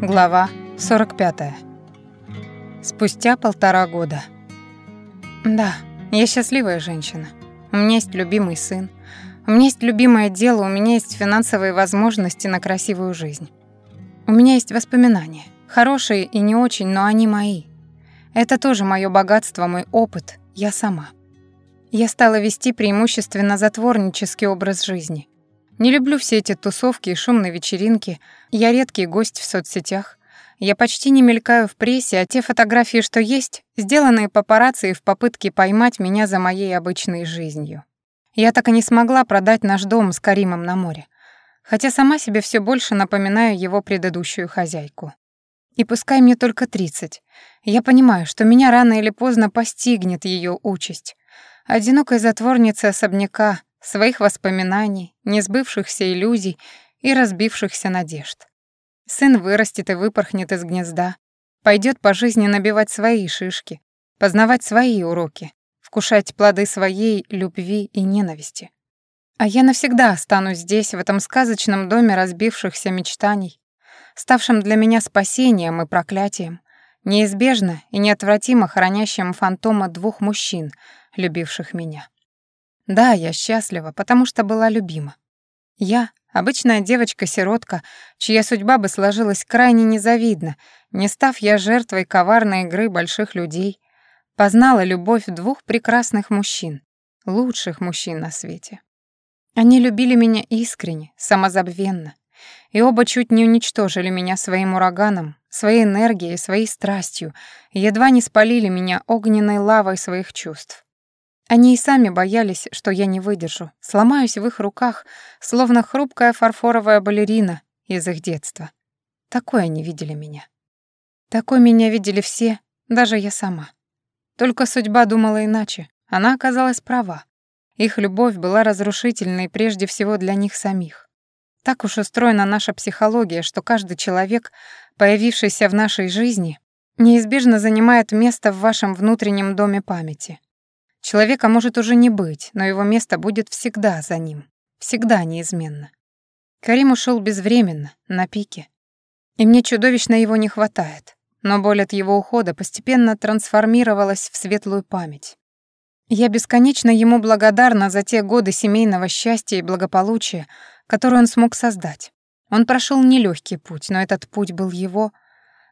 Глава 45. Спустя полтора года. Да, я счастливая женщина. У меня есть любимый сын. У меня есть любимое дело, у меня есть финансовые возможности на красивую жизнь. У меня есть воспоминания. Хорошие и не очень, но они мои. Это тоже моё богатство, мой опыт, я сама. Я стала вести преимущественно затворнический образ жизни. Не люблю все эти тусовки и шумные вечеринки. Я редкий гость в соцсетях. Я почти не мелькаю в прессе, а те фотографии, что есть, сделанные папарацци в попытке поймать меня за моей обычной жизнью. Я так и не смогла продать наш дом с Каримом на море, хотя сама себе все больше напоминаю его предыдущую хозяйку. И пускай мне только 30, я понимаю, что меня рано или поздно постигнет ее участь. Одинокой затворницы особняка, своих воспоминаний, несбывшихся иллюзий и разбившихся надежд. Сын вырастет и выпорхнет из гнезда, пойдет по жизни набивать свои шишки, познавать свои уроки, вкушать плоды своей любви и ненависти. А я навсегда останусь здесь, в этом сказочном доме разбившихся мечтаний, ставшем для меня спасением и проклятием, неизбежно и неотвратимо хранящим фантома двух мужчин, любивших меня. Да, я счастлива, потому что была любима. Я — обычная девочка-сиротка, чья судьба бы сложилась крайне незавидно, не став я жертвой коварной игры больших людей, познала любовь двух прекрасных мужчин, лучших мужчин на свете. Они любили меня искренне, самозабвенно, и оба чуть не уничтожили меня своим ураганом, своей энергией, своей страстью, едва не спалили меня огненной лавой своих чувств. Они и сами боялись, что я не выдержу, сломаюсь в их руках, словно хрупкая фарфоровая балерина из их детства. Такой они видели меня. Такой меня видели все, даже я сама. Только судьба думала иначе. Она оказалась права. Их любовь была разрушительной прежде всего для них самих. Так уж устроена наша психология, что каждый человек, появившийся в нашей жизни, неизбежно занимает место в вашем внутреннем доме памяти. Человека может уже не быть, но его место будет всегда за ним. Всегда неизменно. Карим ушел безвременно, на пике. И мне чудовищно его не хватает. Но боль от его ухода постепенно трансформировалась в светлую память. Я бесконечно ему благодарна за те годы семейного счастья и благополучия, которые он смог создать. Он прошел нелегкий путь, но этот путь был его.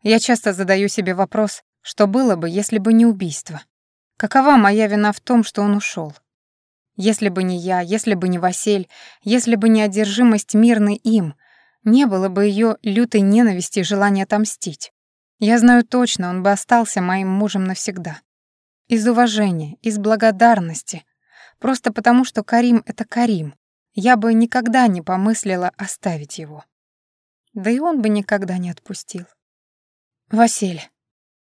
Я часто задаю себе вопрос, что было бы, если бы не убийство. Какова моя вина в том, что он ушел? Если бы не я, если бы не Василь, если бы не одержимость мирной им, не было бы ее лютой ненависти и желания отомстить. Я знаю точно, он бы остался моим мужем навсегда. Из уважения, из благодарности. Просто потому, что Карим — это Карим. Я бы никогда не помыслила оставить его. Да и он бы никогда не отпустил. Василь.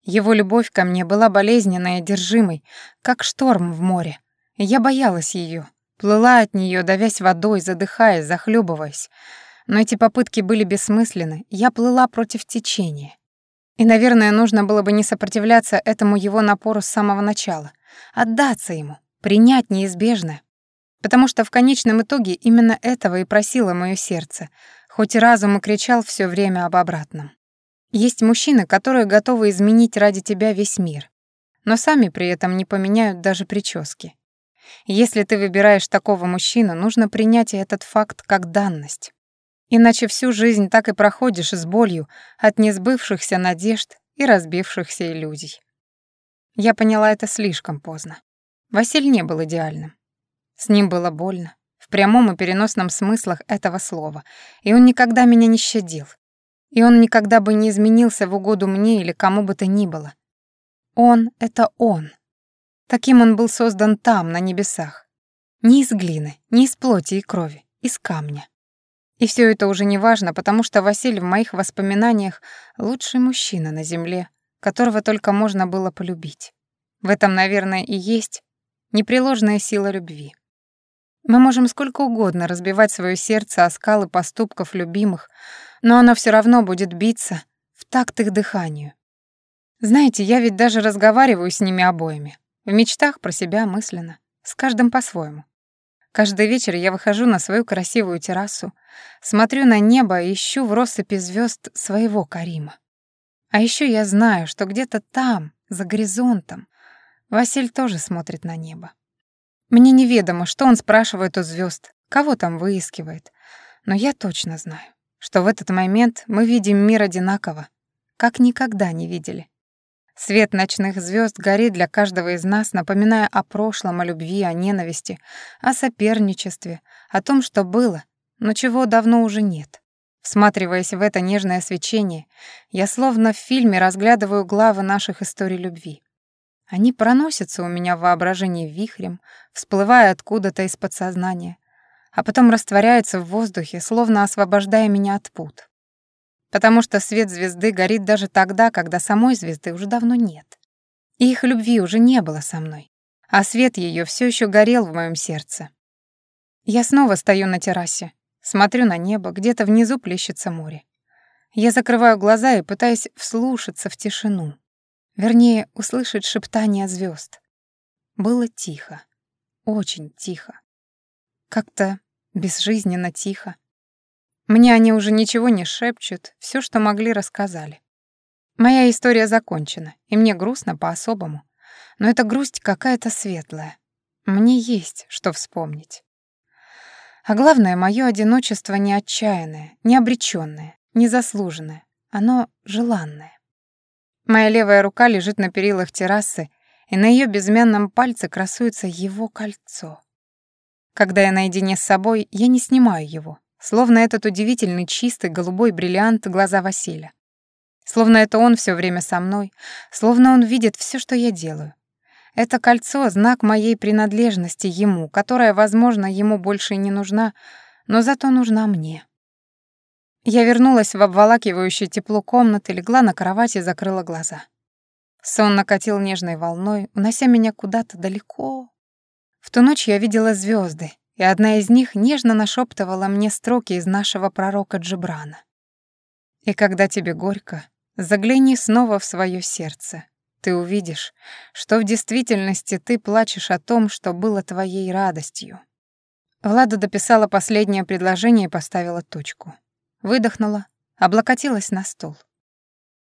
Его любовь ко мне была болезненной и одержимой, как шторм в море. я боялась ее, плыла от нее, давясь водой, задыхаясь, захлебываясь. Но эти попытки были бессмысленны, я плыла против течения. И, наверное, нужно было бы не сопротивляться этому его напору с самого начала, отдаться ему, принять неизбежное. Потому что в конечном итоге именно этого и просило мое сердце, хоть разум и кричал все время об обратном. Есть мужчины, которые готовы изменить ради тебя весь мир, но сами при этом не поменяют даже прически. Если ты выбираешь такого мужчину, нужно принять этот факт как данность. Иначе всю жизнь так и проходишь с болью от несбывшихся надежд и разбившихся иллюзий. Я поняла это слишком поздно. Василь не был идеальным. С ним было больно, в прямом и переносном смыслах этого слова, и он никогда меня не щадил. И он никогда бы не изменился в угоду мне или кому бы то ни было. Он — это он. Таким он был создан там, на небесах. Не из глины, не из плоти и крови, из камня. И все это уже не важно, потому что Василий в моих воспоминаниях лучший мужчина на земле, которого только можно было полюбить. В этом, наверное, и есть непреложная сила любви. Мы можем сколько угодно разбивать свое сердце о скалы поступков любимых, но оно все равно будет биться в такт их дыханию. Знаете, я ведь даже разговариваю с ними обоими. В мечтах про себя мысленно, с каждым по-своему. Каждый вечер я выхожу на свою красивую террасу, смотрю на небо и ищу в россыпи звезд своего Карима. А еще я знаю, что где-то там, за горизонтом, Василь тоже смотрит на небо. Мне неведомо, что он спрашивает у звезд, кого там выискивает, но я точно знаю, что в этот момент мы видим мир одинаково, как никогда не видели. Свет ночных звезд горит для каждого из нас, напоминая о прошлом, о любви, о ненависти, о соперничестве, о том, что было, но чего давно уже нет. Всматриваясь в это нежное свечение, я словно в фильме разглядываю главы наших историй любви. Они проносятся у меня в воображении вихрем, всплывая откуда-то из подсознания, а потом растворяются в воздухе, словно освобождая меня от пут потому что свет звезды горит даже тогда, когда самой звезды уже давно нет. И их любви уже не было со мной, а свет ее все еще горел в моем сердце. Я снова стою на террасе, смотрю на небо, где-то внизу плещется море. Я закрываю глаза и пытаюсь вслушаться в тишину. Вернее, услышать шептание звезд. Было тихо, очень тихо. Как-то безжизненно тихо. Мне они уже ничего не шепчут, все, что могли, рассказали. Моя история закончена, и мне грустно по-особому. Но эта грусть какая-то светлая. Мне есть что вспомнить. А главное, мое одиночество не отчаянное, не обречённое, не заслуженное. Оно желанное. Моя левая рука лежит на перилах террасы, и на ее безымянном пальце красуется его кольцо. Когда я наедине с собой, я не снимаю его, Словно этот удивительный чистый голубой бриллиант глаза Василия. Словно это он все время со мной, словно он видит все, что я делаю. Это кольцо — знак моей принадлежности ему, которая, возможно, ему больше не нужна, но зато нужна мне. Я вернулась в обволакивающее тепло комнаты, легла на кровать и закрыла глаза. Сон накатил нежной волной, унося меня куда-то далеко. В ту ночь я видела звезды, и одна из них нежно нашептывала мне строки из нашего пророка Джибрана. «И когда тебе горько, загляни снова в свое сердце. Ты увидишь, что в действительности ты плачешь о том, что было твоей радостью». Влада дописала последнее предложение и поставила точку. Выдохнула, облокотилась на стол.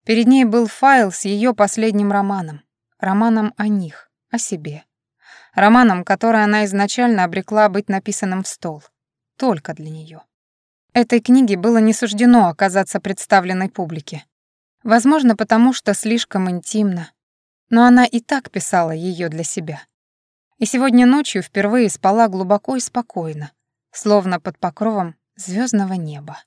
Перед ней был файл с ее последним романом. Романом о них, о себе романом, который она изначально обрекла быть написанным в стол. Только для нее. Этой книге было не суждено оказаться представленной публике. Возможно, потому что слишком интимно, но она и так писала ее для себя. И сегодня ночью впервые спала глубоко и спокойно, словно под покровом звездного неба.